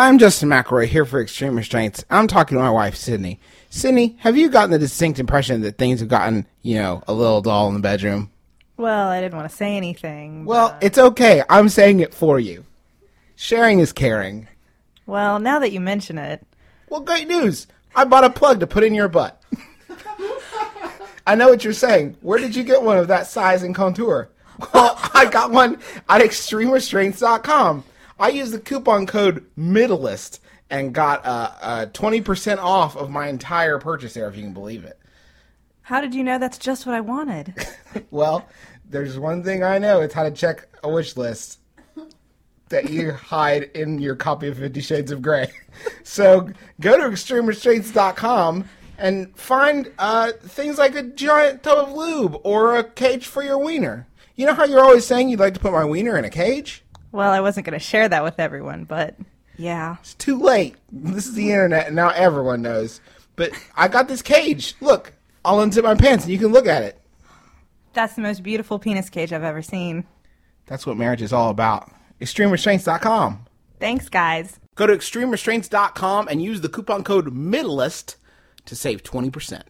I'm Justin McElroy here for Extreme Restraints. I'm talking to my wife, Sydnee. Sydnee, have you gotten the distinct impression that things have gotten, you know, a little dull in the bedroom? Well, I didn't want to say anything. Well, it's okay. I'm saying it for you. Sharing is caring. Well, now that you mention it, Well, great news. I bought a plug to put in your butt. I know what you're saying. Where did you get one of that size and contour? Well, I got one at extremerestraints.com. I used the coupon code MIDDLEIST and got uh, uh, 20% off of my entire purchase there, if you can believe it. how did you know that's just what I wanted? Well, there's one thing I know. It's how to check a wish list that you hide in your copy of Fifty Shades of Grey. So go to extremerestraints.com and find uh, things like a giant tub of lube or a cage for your wiener. You know how you're always saying you'd like to put my wiener in a cage? Well, I wasn't going to share that with everyone, but yeah. It's too late. This is the internet, and now everyone knows. But I got this cage. Look, I'll unzip my pants, and you can look at it. That's the most beautiful penis cage I've ever seen. That's what marriage is all about. ExtremeRestraints.com. Thanks, guys. Go to extremerestraints.com and use the coupon code MIDDLEST to save 20%.